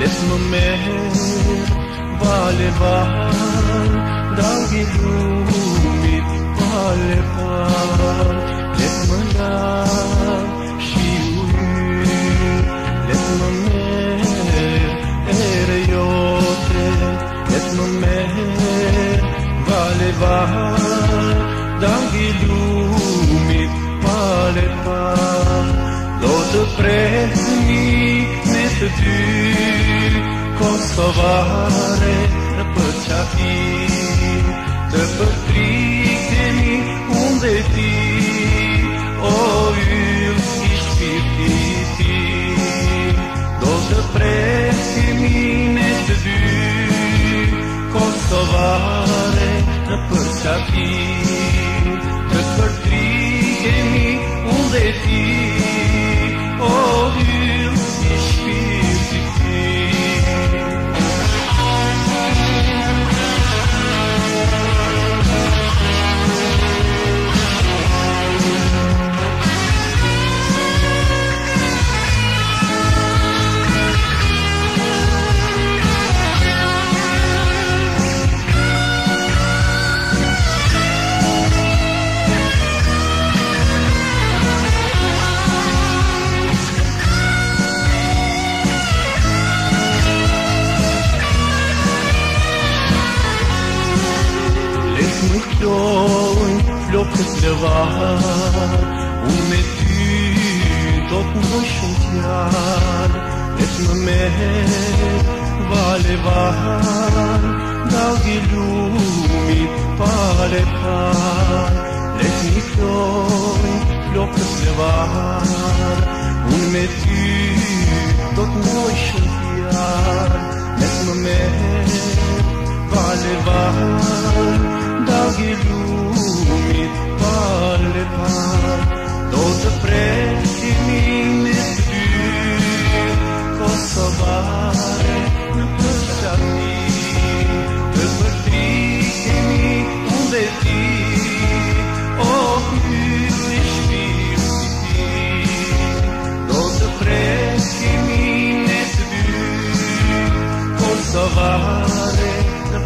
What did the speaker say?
mer vale var dag i lumit vale par let manda shiu let mer er yote let mer vale var dag i lumit vale par lot prehni të dy Kosovare në përqafim Të përtritemi unë dhe ti O yllë i shpirti ti Do të presimi në të dy Kosovare në përqafim măcioi flocët lëvar Unë me ty do të më shumëtjar Et më merë vale var Dagi lumit pale par Let një floj flokët lëvar Unë Kosovare në